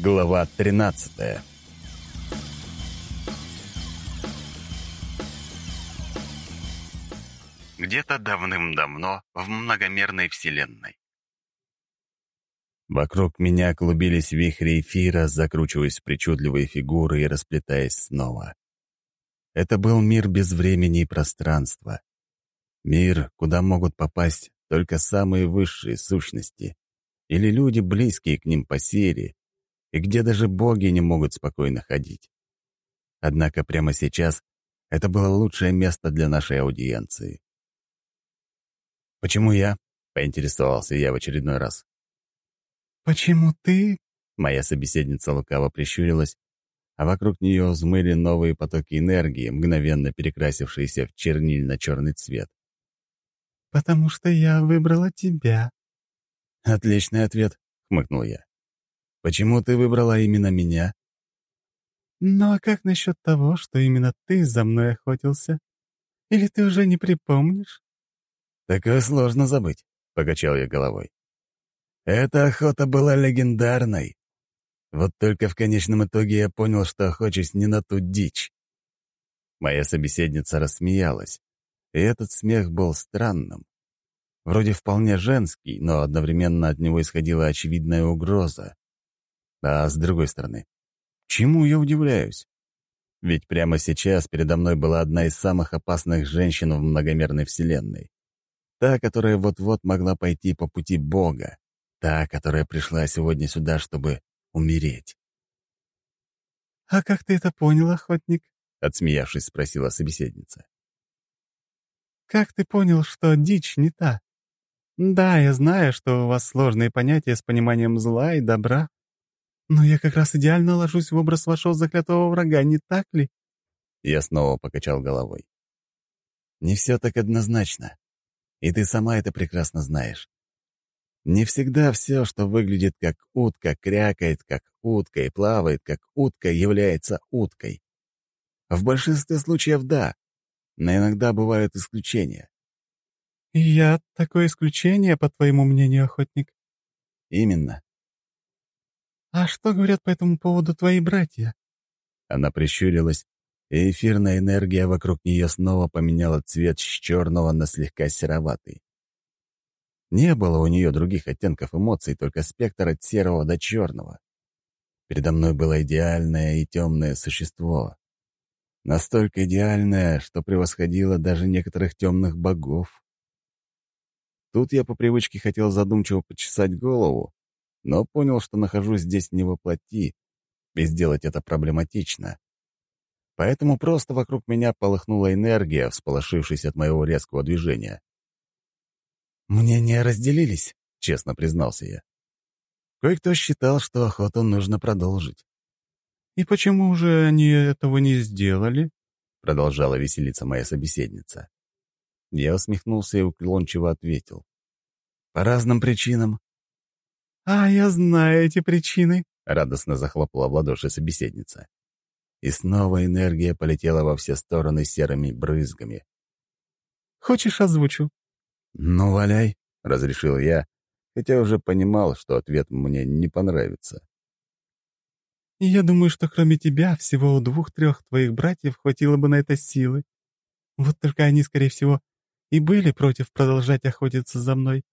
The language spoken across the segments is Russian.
Глава 13 Где-то давным-давно в многомерной вселенной. Вокруг меня клубились вихри эфира, закручиваясь в причудливые фигуры и расплетаясь снова. Это был мир без времени и пространства. Мир, куда могут попасть только самые высшие сущности или люди, близкие к ним по серии, и где даже боги не могут спокойно ходить. Однако прямо сейчас это было лучшее место для нашей аудиенции. «Почему я?» — поинтересовался я в очередной раз. «Почему ты?» — моя собеседница лукаво прищурилась, а вокруг нее взмыли новые потоки энергии, мгновенно перекрасившиеся в чернильно-черный цвет. «Потому что я выбрала тебя». «Отличный ответ», — хмыкнул я. Почему ты выбрала именно меня?» «Ну а как насчет того, что именно ты за мной охотился? Или ты уже не припомнишь?» «Такое сложно забыть», — покачал я головой. «Эта охота была легендарной. Вот только в конечном итоге я понял, что охочусь не на ту дичь». Моя собеседница рассмеялась, и этот смех был странным. Вроде вполне женский, но одновременно от него исходила очевидная угроза. А с другой стороны, чему я удивляюсь? Ведь прямо сейчас передо мной была одна из самых опасных женщин в многомерной вселенной. Та, которая вот-вот могла пойти по пути Бога. Та, которая пришла сегодня сюда, чтобы умереть. «А как ты это понял, охотник?» — отсмеявшись, спросила собеседница. «Как ты понял, что дичь не та? Да, я знаю, что у вас сложные понятия с пониманием зла и добра, «Но я как раз идеально ложусь в образ вашего заклятого врага, не так ли?» Я снова покачал головой. «Не все так однозначно. И ты сама это прекрасно знаешь. Не всегда все, что выглядит как утка, крякает как утка и плавает как утка, является уткой. В большинстве случаев — да, но иногда бывают исключения. «Я такое исключение, по твоему мнению, охотник?» «Именно. «А что говорят по этому поводу твои братья?» Она прищурилась, и эфирная энергия вокруг нее снова поменяла цвет с черного на слегка сероватый. Не было у нее других оттенков эмоций, только спектр от серого до черного. Передо мной было идеальное и темное существо. Настолько идеальное, что превосходило даже некоторых темных богов. Тут я по привычке хотел задумчиво почесать голову, но понял, что нахожусь здесь не воплоти, и сделать это проблематично. Поэтому просто вокруг меня полыхнула энергия, всполошившись от моего резкого движения. «Мнения разделились», — честно признался я. Кое-кто считал, что охоту нужно продолжить. «И почему же они этого не сделали?» — продолжала веселиться моя собеседница. Я усмехнулся и уклончиво ответил. «По разным причинам. «А, я знаю эти причины», — радостно захлопала в ладоши собеседница. И снова энергия полетела во все стороны серыми брызгами. «Хочешь, озвучу?» «Ну, валяй», — разрешил я, хотя уже понимал, что ответ мне не понравится. «Я думаю, что кроме тебя всего у двух-трех твоих братьев хватило бы на это силы. Вот только они, скорее всего, и были против продолжать охотиться за мной.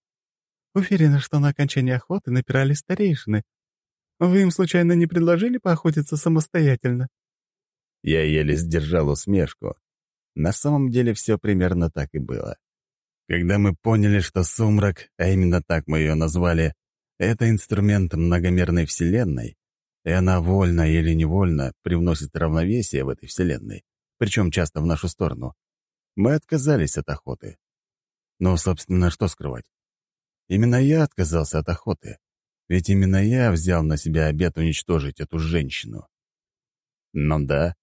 Уверена, что на окончание охоты напирали старейшины. Вы им случайно не предложили поохотиться самостоятельно?» Я еле сдержал усмешку. На самом деле все примерно так и было. Когда мы поняли, что сумрак, а именно так мы ее назвали, это инструмент многомерной вселенной, и она вольно или невольно привносит равновесие в этой вселенной, причем часто в нашу сторону, мы отказались от охоты. Но, собственно, что скрывать? Именно я отказался от охоты, ведь именно я взял на себя обет уничтожить эту женщину. Ну да,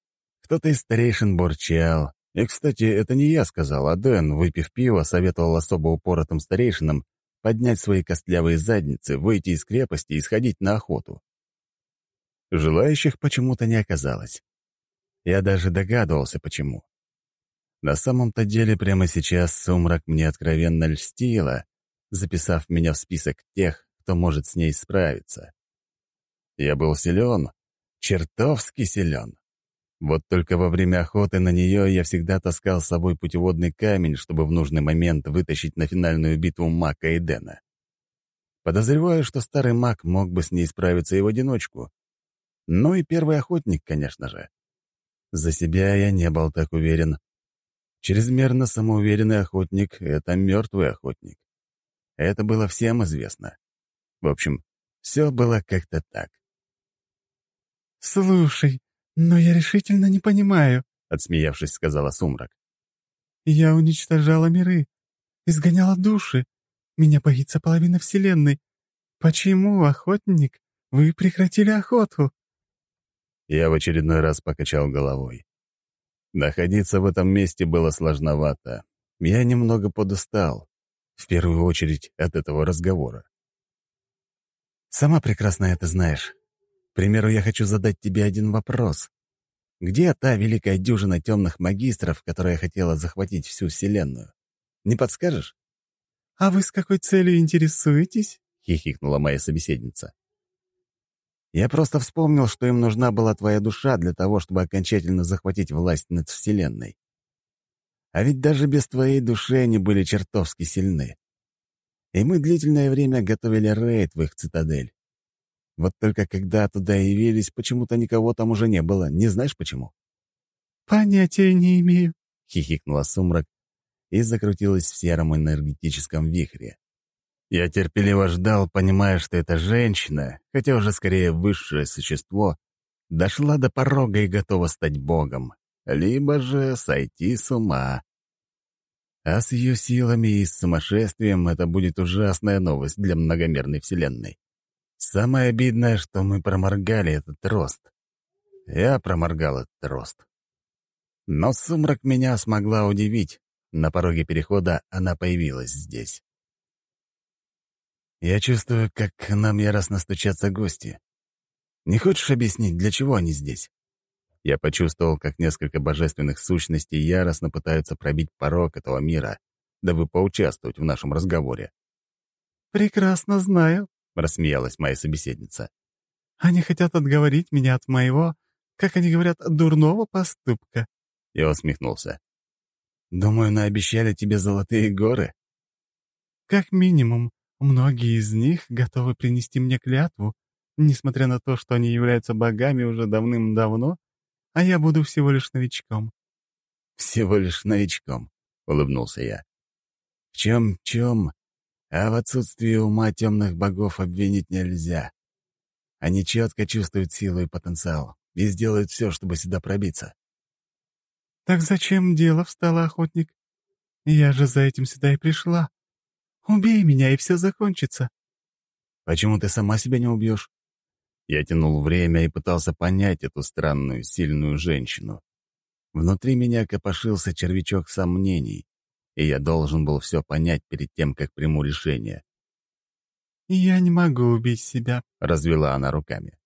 кто-то из старейшин бурчал. И, кстати, это не я сказал, а Дэн, выпив пиво, советовал особо упоротым старейшинам поднять свои костлявые задницы, выйти из крепости и сходить на охоту. Желающих почему-то не оказалось. Я даже догадывался, почему. На самом-то деле прямо сейчас сумрак мне откровенно льстила, записав меня в список тех, кто может с ней справиться. Я был силен, чертовски силен. Вот только во время охоты на нее я всегда таскал с собой путеводный камень, чтобы в нужный момент вытащить на финальную битву Мака и Дэна. Подозреваю, что старый маг мог бы с ней справиться и в одиночку. Ну и первый охотник, конечно же. За себя я не был так уверен. Чрезмерно самоуверенный охотник — это мертвый охотник. Это было всем известно. В общем, все было как-то так. «Слушай, но я решительно не понимаю», — отсмеявшись, сказала Сумрак. «Я уничтожала миры, изгоняла души. Меня боится половина Вселенной. Почему, охотник, вы прекратили охоту?» Я в очередной раз покачал головой. Находиться в этом месте было сложновато. Я немного подустал, в первую очередь от этого разговора. «Сама прекрасно это знаешь. К примеру, я хочу задать тебе один вопрос. Где та великая дюжина темных магистров, которая хотела захватить всю Вселенную? Не подскажешь?» «А вы с какой целью интересуетесь?» — хихикнула моя собеседница. Я просто вспомнил, что им нужна была твоя душа для того, чтобы окончательно захватить власть над Вселенной. А ведь даже без твоей души они были чертовски сильны. И мы длительное время готовили рейд в их цитадель. Вот только когда туда явились, почему-то никого там уже не было. Не знаешь почему? «Понятия не имею», — хихикнула сумрак и закрутилась в сером энергетическом вихре. Я терпеливо ждал, понимая, что эта женщина, хотя уже скорее высшее существо, дошла до порога и готова стать богом, либо же сойти с ума. А с ее силами и с сумасшествием это будет ужасная новость для многомерной вселенной. Самое обидное, что мы проморгали этот рост. Я проморгал этот рост. Но сумрак меня смогла удивить. На пороге перехода она появилась здесь. Я чувствую, как нам яростно стучатся гости. Не хочешь объяснить, для чего они здесь? Я почувствовал, как несколько божественных сущностей яростно пытаются пробить порог этого мира, дабы поучаствовать в нашем разговоре. «Прекрасно знаю», — рассмеялась моя собеседница. «Они хотят отговорить меня от моего, как они говорят, дурного поступка». Я усмехнулся. «Думаю, наобещали тебе золотые горы?» «Как минимум, Многие из них готовы принести мне клятву, несмотря на то, что они являются богами уже давным-давно, а я буду всего лишь новичком». «Всего лишь новичком», — улыбнулся я. «В чем-чем, а в отсутствии ума темных богов обвинить нельзя. Они четко чувствуют силу и потенциал и сделают все, чтобы сюда пробиться». «Так зачем дело встало, охотник? Я же за этим сюда и пришла. Убей меня, и все закончится». «Почему ты сама себя не убьешь?» Я тянул время и пытался понять эту странную, сильную женщину. Внутри меня копошился червячок сомнений, и я должен был все понять перед тем, как приму решение. «Я не могу убить себя», — развела она руками.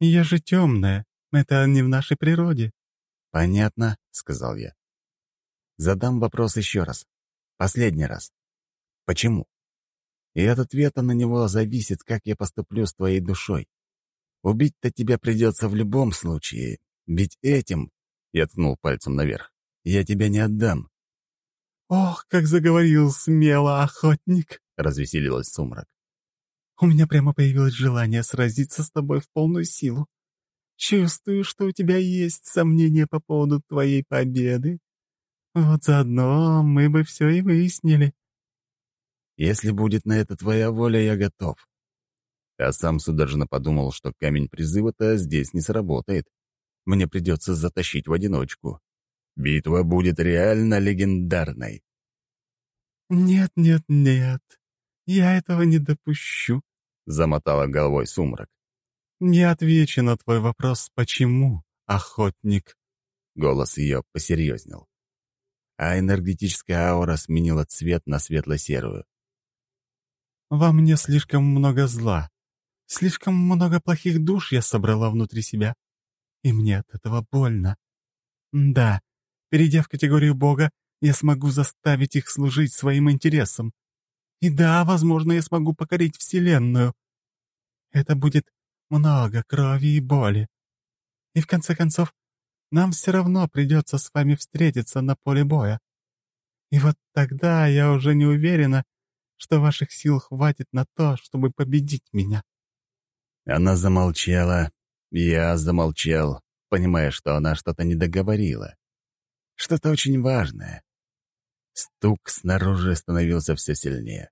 «Я же темная. Это не в нашей природе». «Понятно», — сказал я. «Задам вопрос еще раз. Последний раз. Почему? И от ответа на него зависит, как я поступлю с твоей душой. Убить-то тебя придется в любом случае, ведь этим, я ткнул пальцем наверх, я тебя не отдам. «Ох, как заговорил смело охотник!» — развеселилась сумрак. «У меня прямо появилось желание сразиться с тобой в полную силу. Чувствую, что у тебя есть сомнения по поводу твоей победы. Вот заодно мы бы все и выяснили». Если будет на это твоя воля, я готов. А сам судорожно подумал, что камень призыва-то здесь не сработает. Мне придется затащить в одиночку. Битва будет реально легендарной. «Нет, нет, нет, я этого не допущу», — замотала головой сумрак. «Не отвечу на твой вопрос, почему, охотник?» Голос ее посерьезнел. А энергетическая аура сменила цвет на светло-серую. Во мне слишком много зла. Слишком много плохих душ я собрала внутри себя. И мне от этого больно. Да, перейдя в категорию Бога, я смогу заставить их служить своим интересам. И да, возможно, я смогу покорить Вселенную. Это будет много крови и боли. И в конце концов, нам все равно придется с вами встретиться на поле боя. И вот тогда я уже не уверена, что ваших сил хватит на то, чтобы победить меня». Она замолчала, я замолчал, понимая, что она что-то не договорила. Что-то очень важное. Стук снаружи становился все сильнее.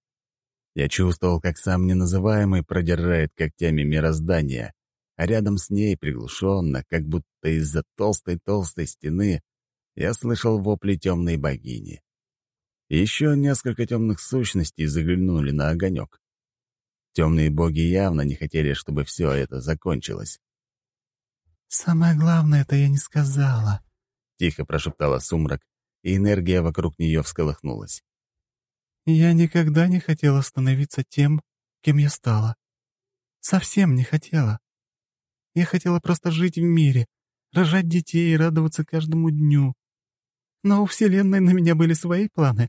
Я чувствовал, как сам неназываемый продирает когтями мироздание, а рядом с ней приглушенно, как будто из-за толстой-толстой стены, я слышал вопли темной богини. Еще несколько темных сущностей заглянули на огонек. Темные боги явно не хотели, чтобы все это закончилось. «Самое главное это я не сказала», — тихо прошептала сумрак, и энергия вокруг нее всколыхнулась. Я никогда не хотела становиться тем, кем я стала. Совсем не хотела. Я хотела просто жить в мире, рожать детей и радоваться каждому дню. Но у Вселенной на меня были свои планы.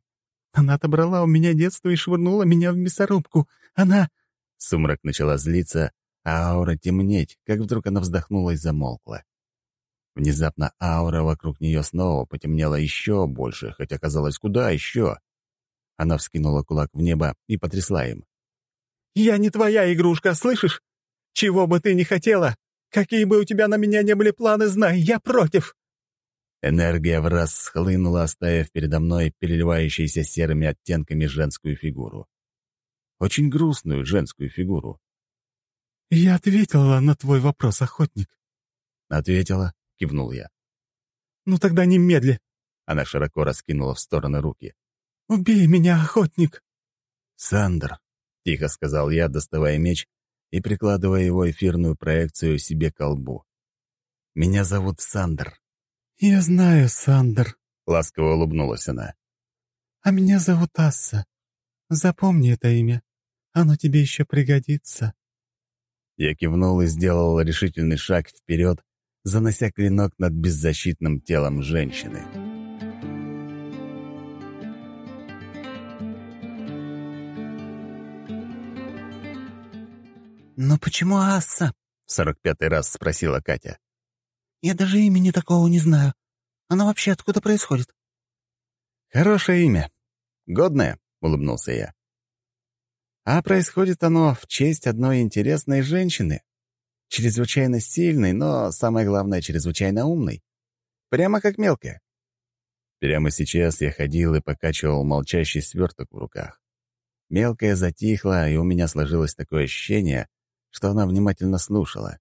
Она отобрала у меня детство и швырнула меня в мясорубку. Она...» Сумрак начала злиться, а аура темнеть, как вдруг она вздохнула и замолкла. Внезапно аура вокруг нее снова потемнела еще больше, хотя казалось, куда еще. Она вскинула кулак в небо и потрясла им. «Я не твоя игрушка, слышишь? Чего бы ты ни хотела, какие бы у тебя на меня не были планы, знай, я против!» Энергия в раз схлынула, оставив передо мной переливающуюся серыми оттенками женскую фигуру. Очень грустную женскую фигуру. «Я ответила на твой вопрос, охотник». «Ответила», — кивнул я. «Ну тогда немедли». Она широко раскинула в стороны руки. «Убей меня, охотник!» «Сандер», — тихо сказал я, доставая меч и прикладывая его эфирную проекцию себе к лбу. «Меня зовут Сандер». «Я знаю, Сандер», — ласково улыбнулась она. «А меня зовут Асса. Запомни это имя. Оно тебе еще пригодится». Я кивнул и сделал решительный шаг вперед, занося клинок над беззащитным телом женщины. «Но почему Асса?» — в сорок пятый раз спросила Катя. «Я даже имени такого не знаю. Она вообще откуда происходит?» «Хорошее имя. Годное», — улыбнулся я. «А происходит оно в честь одной интересной женщины. Чрезвычайно сильной, но, самое главное, чрезвычайно умной. Прямо как мелкая». Прямо сейчас я ходил и покачивал молчащий сверток в руках. Мелкая затихла, и у меня сложилось такое ощущение, что она внимательно слушала.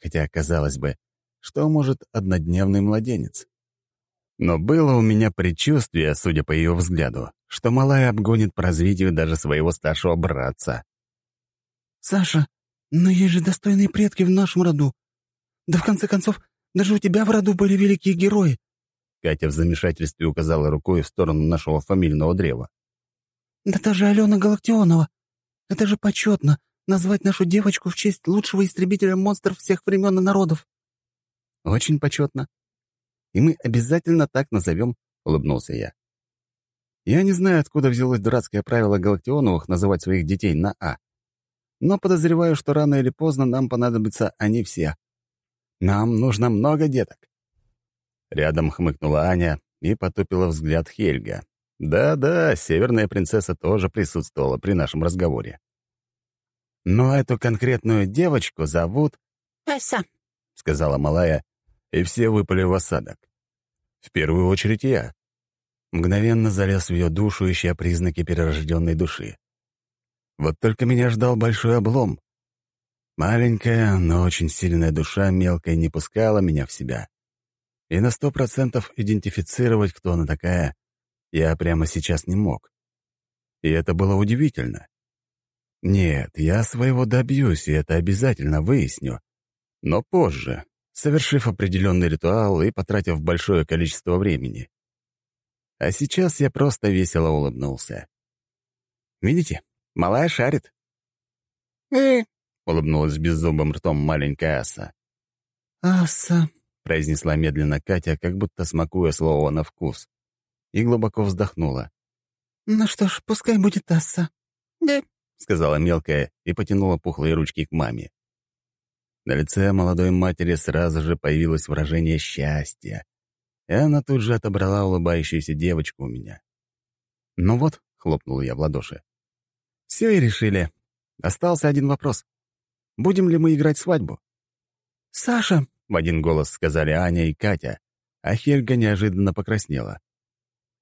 Хотя, казалось бы, что может однодневный младенец? Но было у меня предчувствие, судя по ее взгляду, что малая обгонит по развитию даже своего старшего братца. «Саша, но есть же достойные предки в нашем роду. Да в конце концов, даже у тебя в роду были великие герои». Катя в замешательстве указала рукой в сторону нашего фамильного древа. «Да та же Алена Галактионова. Это же почетно назвать нашу девочку в честь лучшего истребителя монстров всех времен и народов». «Очень почетно. И мы обязательно так назовем», — улыбнулся я. «Я не знаю, откуда взялось дурацкое правило Галактионовых называть своих детей на «А». Но подозреваю, что рано или поздно нам понадобятся они все. Нам нужно много деток». Рядом хмыкнула Аня и потупила взгляд Хельга. Да-да, северная принцесса тоже присутствовала при нашем разговоре. Но эту конкретную девочку зовут... «Ася», — сказала малая, и все выпали в осадок. В первую очередь я. Мгновенно залез в ее душу, ища признаки перерожденной души. Вот только меня ждал большой облом. Маленькая, но очень сильная душа мелкая не пускала меня в себя. И на сто процентов идентифицировать, кто она такая, я прямо сейчас не мог. И это было удивительно. Нет, я своего добьюсь, и это обязательно выясню. Но позже, совершив определенный ритуал и потратив большое количество времени. А сейчас я просто весело улыбнулся. «Видите, малая шарит». «Э», — улыбнулась беззубым ртом маленькая аса. «Аса», — произнесла медленно Катя, как будто смакуя слово на вкус, и глубоко вздохнула. «Ну что ж, пускай будет Аса». «Да», — сказала мелкая и потянула пухлые ручки к маме. На лице молодой матери сразу же появилось выражение счастья, и она тут же отобрала улыбающуюся девочку у меня. «Ну вот», — хлопнул я в ладоши, — «все и решили. Остался один вопрос. Будем ли мы играть свадьбу?» «Саша!» — в один голос сказали Аня и Катя, а Хельга неожиданно покраснела.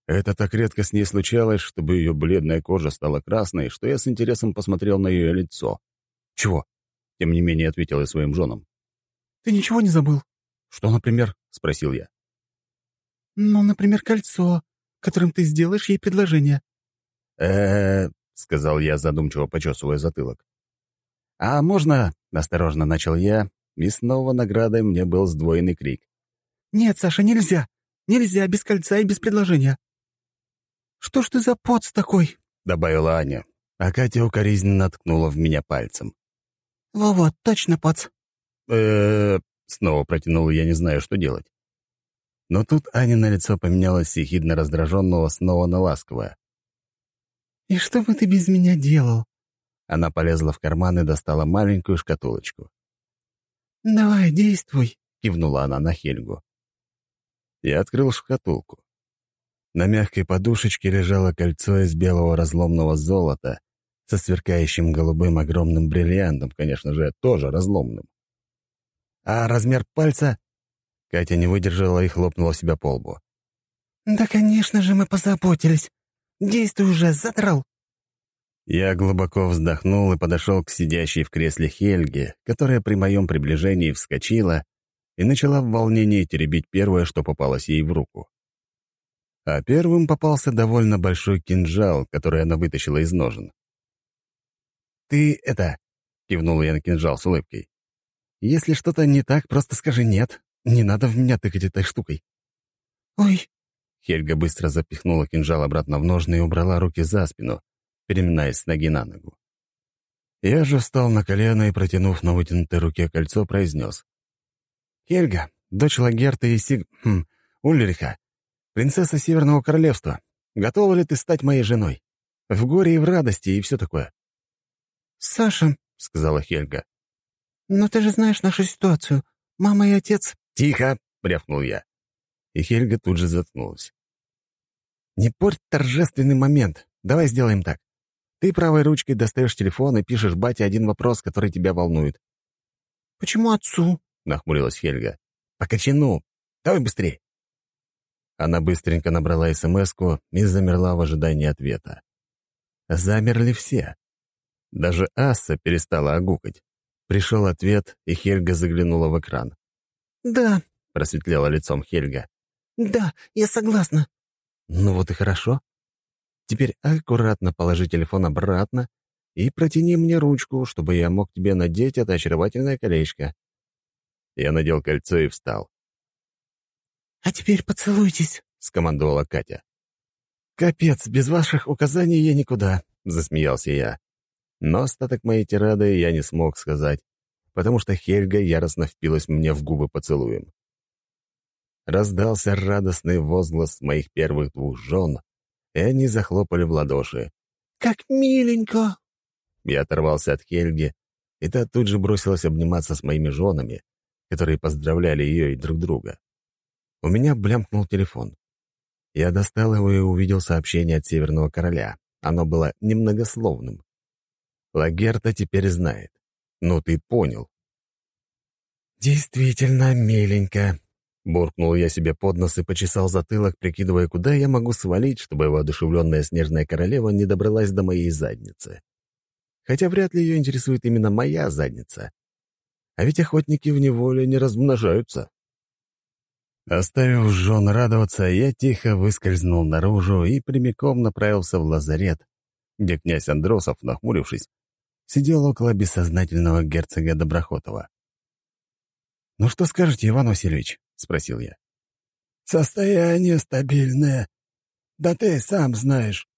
Это так редко с ней случалось, чтобы ее бледная кожа стала красной, что я с интересом посмотрел на ее лицо. «Чего?» — тем не менее ответил я своим женам. «Ты ничего не забыл?» «Что, например?» — спросил я. «Ну, например, кольцо, которым ты сделаешь ей предложение». «Э-э-э», сказал я, задумчиво почесывая затылок. «А можно?» — осторожно начал я, и снова наградой мне был сдвоенный крик. «Нет, Саша, нельзя! Нельзя без кольца и без предложения!» «Что ж ты за поц такой?» — добавила Аня, а Катя укоризненно ткнула в меня пальцем. «Во-во, точно поц!» э снова протянул я, не знаю, что делать. Но тут Аня на лицо поменялось с ехидно раздраженного снова на ласковое. «И что бы ты без меня делал?» Она полезла в карман и достала маленькую шкатулочку. «Давай, действуй», — кивнула она на Хельгу. Я открыл шкатулку. На мягкой подушечке лежало кольцо из белого разломного золота со сверкающим голубым огромным бриллиантом, конечно же, тоже разломным. А размер пальца... Катя не выдержала и хлопнула себя по лбу. «Да, конечно же, мы позаботились. Действуй уже, задрал!» Я глубоко вздохнул и подошел к сидящей в кресле Хельге, которая при моем приближении вскочила и начала в волнении теребить первое, что попалось ей в руку. А первым попался довольно большой кинжал, который она вытащила из ножен. «Ты это...» — кивнул я на кинжал с улыбкой. «Если что-то не так, просто скажи «нет». Не надо в меня тыкать этой штукой». «Ой!» Хельга быстро запихнула кинжал обратно в ножны и убрала руки за спину, переминаясь с ноги на ногу. Я же встал на колено и, протянув на вытянутой руке кольцо, произнес. «Хельга, дочь Лагерта и Сиг... Хм, Ульриха, принцесса Северного Королевства, готова ли ты стать моей женой? В горе и в радости и все такое?» «Саша», — сказала Хельга. «но ты же знаешь нашу ситуацию. Мама и отец...» «Тихо!» — рявкнул я. И Хельга тут же заткнулась. «Не порть торжественный момент. Давай сделаем так. Ты правой ручкой достаешь телефон и пишешь бате один вопрос, который тебя волнует». «Почему отцу?» — нахмурилась Хельга. «По кочану. Давай быстрее». Она быстренько набрала смс и замерла в ожидании ответа. Замерли все. Даже Асса перестала огукать. Пришел ответ, и Хельга заглянула в экран. «Да», — просветлела лицом Хельга. «Да, я согласна». «Ну вот и хорошо. Теперь аккуратно положи телефон обратно и протяни мне ручку, чтобы я мог тебе надеть это очаровательное колечко». Я надел кольцо и встал. «А теперь поцелуйтесь», — скомандовала Катя. «Капец, без ваших указаний я никуда», — засмеялся я. Но остаток моей тирады я не смог сказать, потому что Хельга яростно впилась мне в губы поцелуем. Раздался радостный возглас моих первых двух жен, и они захлопали в ладоши. «Как миленько!» Я оторвался от Хельги, и та тут же бросилась обниматься с моими женами, которые поздравляли ее и друг друга. У меня блямкнул телефон. Я достал его и увидел сообщение от Северного Короля. Оно было немногословным. Лагерта теперь знает. Ну, ты понял. «Действительно миленько», — буркнул я себе под нос и почесал затылок, прикидывая, куда я могу свалить, чтобы воодушевленная снежная королева не добралась до моей задницы. Хотя вряд ли ее интересует именно моя задница. А ведь охотники в неволе не размножаются. Оставив жен радоваться, я тихо выскользнул наружу и прямиком направился в лазарет, где князь Андросов, нахмурившись, сидел около бессознательного герцога Доброхотова. «Ну что скажете, Иван Васильевич?» — спросил я. «Состояние стабильное. Да ты сам знаешь.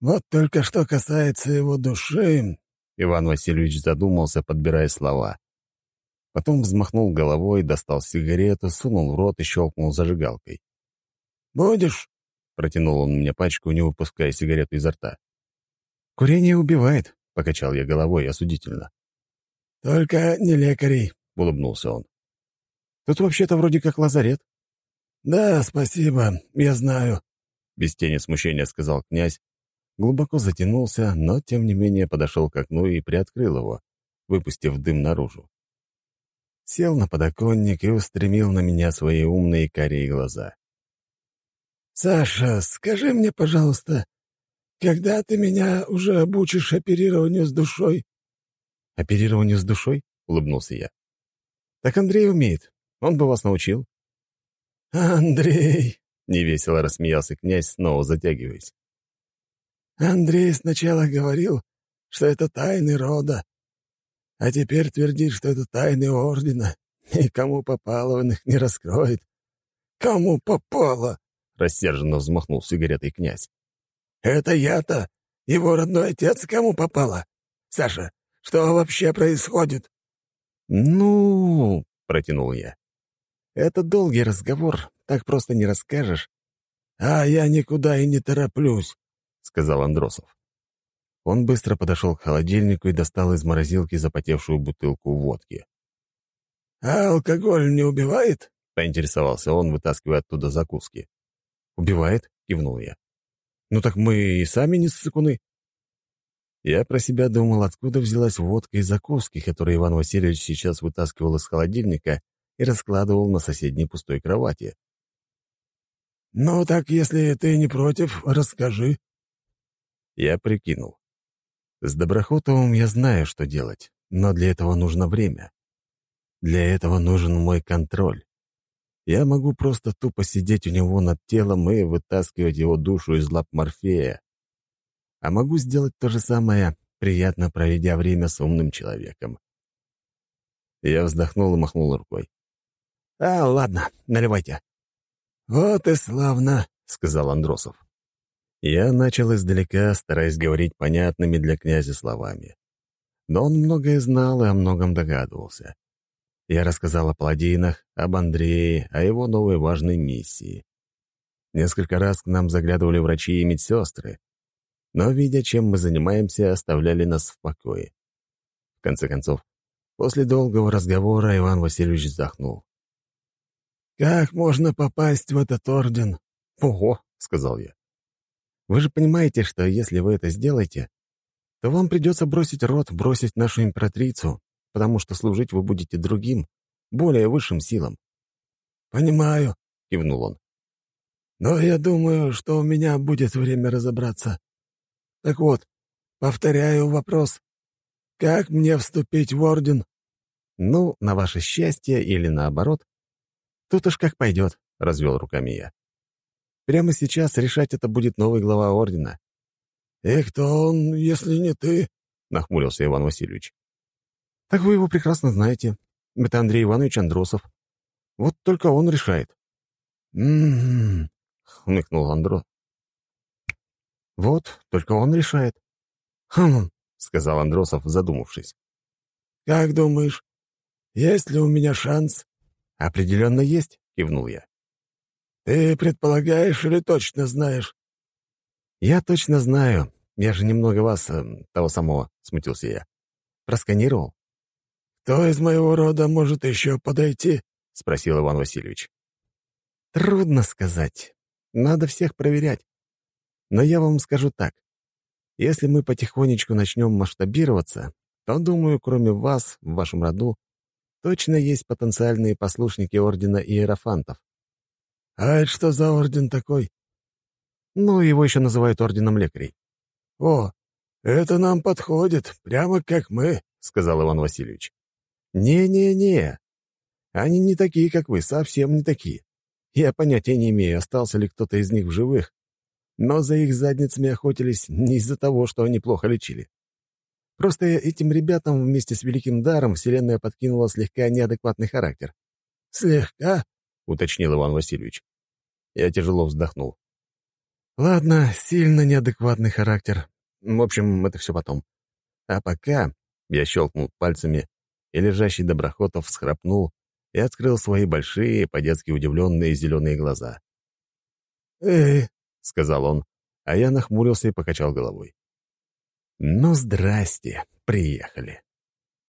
Вот только что касается его души...» Иван Васильевич задумался, подбирая слова. Потом взмахнул головой, достал сигарету, сунул в рот и щелкнул зажигалкой. «Будешь?» — протянул он мне пачку, не выпуская сигарету изо рта. «Курение убивает», — покачал я головой осудительно. Только не лекарей», — улыбнулся он. «Тут вообще-то вроде как лазарет». «Да, спасибо, я знаю», — без тени смущения сказал князь, глубоко затянулся, но, тем не менее, подошел к окну и приоткрыл его, выпустив дым наружу. Сел на подоконник и устремил на меня свои умные карие глаза. «Саша, скажи мне, пожалуйста, когда ты меня уже обучишь оперированию с душой?» «Оперированию с душой?» — улыбнулся я. «Так Андрей умеет. Он бы вас научил». «Андрей!» — невесело рассмеялся князь, снова затягиваясь. «Андрей сначала говорил, что это тайны рода, а теперь твердит, что это тайны ордена, и кому попало, он их не раскроет. Кому попало?» — рассерженно взмахнул сигаретой князь. «Это я-то? Его родной отец кому попало? Саша, что вообще происходит?» «Ну...» — протянул я. «Это долгий разговор, так просто не расскажешь». «А я никуда и не тороплюсь», — сказал Андросов. Он быстро подошел к холодильнику и достал из морозилки запотевшую бутылку водки. «А алкоголь не убивает?» — поинтересовался он, вытаскивая оттуда закуски. «Убивает?» — кивнул я. «Ну так мы и сами не ссыкуны». Я про себя думал, откуда взялась водка и закуски, которые Иван Васильевич сейчас вытаскивал из холодильника и раскладывал на соседней пустой кровати. «Ну так, если ты не против, расскажи». Я прикинул. С Доброхотовым я знаю, что делать, но для этого нужно время. Для этого нужен мой контроль. Я могу просто тупо сидеть у него над телом и вытаскивать его душу из лап Морфея. А могу сделать то же самое, приятно проведя время с умным человеком. Я вздохнул и махнул рукой. «А, ладно, наливайте». «Вот и славно», — сказал Андросов. Я начал издалека, стараясь говорить понятными для князя словами. Но он многое знал и о многом догадывался. Я рассказал о паладинах, об Андрее, о его новой важной миссии. Несколько раз к нам заглядывали врачи и медсестры, но, видя, чем мы занимаемся, оставляли нас в покое. В конце концов, после долгого разговора Иван Васильевич вздохнул. «Как можно попасть в этот орден?» «Ого!» — сказал я. Вы же понимаете, что если вы это сделаете, то вам придется бросить род, бросить нашу императрицу, потому что служить вы будете другим, более высшим силам». «Понимаю», — кивнул он. «Но я думаю, что у меня будет время разобраться. Так вот, повторяю вопрос. Как мне вступить в орден?» «Ну, на ваше счастье или наоборот. Тут уж как пойдет», — развел руками я. Прямо сейчас решать это будет новый глава ордена. «И кто он, если не ты?» — нахмурился Иван Васильевич. «Так вы его прекрасно знаете. Это Андрей Иванович Андросов. Вот только он решает». «М-м-м», хмыкнул Андро. «Вот, только он решает». «Хм», — сказал Андросов, задумавшись. «Как думаешь, есть ли у меня шанс?» «Определенно есть», — кивнул я. «Ты предполагаешь или точно знаешь?» «Я точно знаю. Я же немного вас, э, того самого», — смутился я. «Просканировал?» «Кто из моего рода может еще подойти?» — спросил Иван Васильевич. «Трудно сказать. Надо всех проверять. Но я вам скажу так. Если мы потихонечку начнем масштабироваться, то, думаю, кроме вас, в вашем роду, точно есть потенциальные послушники Ордена Иерофантов. «А это что за орден такой?» «Ну, его еще называют Орденом Лекарей». «О, это нам подходит, прямо как мы», — сказал Иван Васильевич. «Не-не-не. Они не такие, как вы, совсем не такие. Я понятия не имею, остался ли кто-то из них в живых, но за их задницами охотились не из-за того, что они плохо лечили. Просто этим ребятам вместе с Великим Даром Вселенная подкинула слегка неадекватный характер. «Слегка?» — уточнил Иван Васильевич. Я тяжело вздохнул. «Ладно, сильно неадекватный характер. В общем, это все потом. А пока...» — я щелкнул пальцами, и лежащий Доброхотов всхрапнул и открыл свои большие, по-детски удивленные зеленые глаза. «Эй!» — сказал он, а я нахмурился и покачал головой. «Ну, здрасте, приехали».